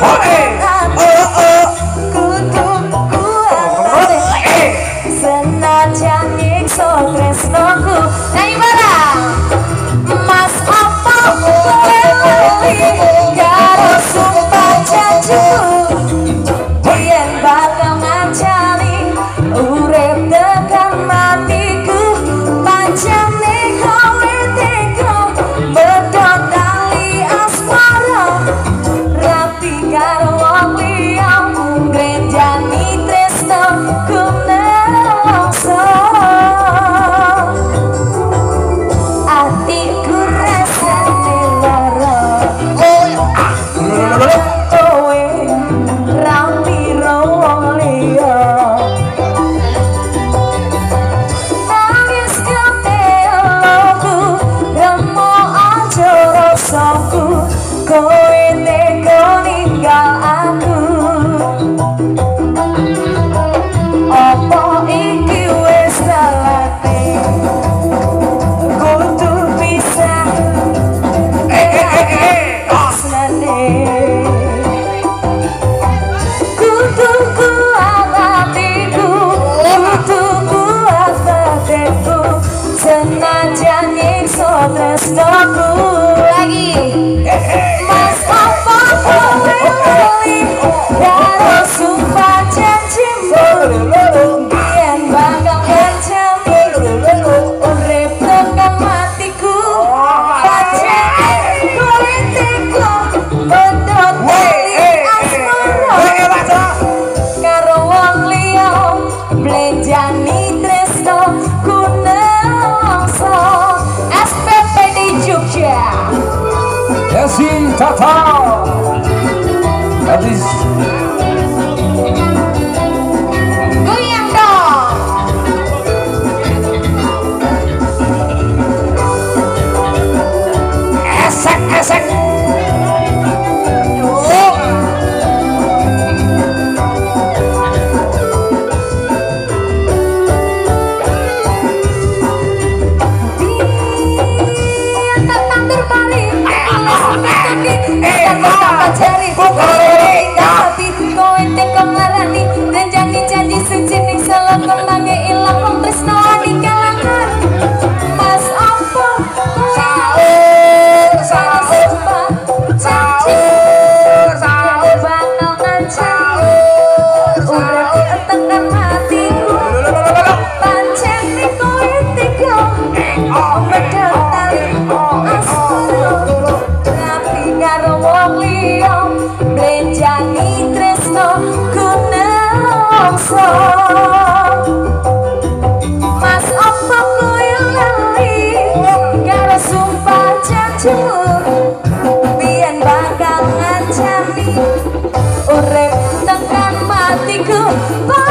Amen. 我当万岁，我当万岁。Tengah matiku Bye